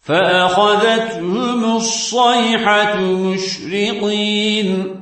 فأخذتهم الصيحة مشرقين.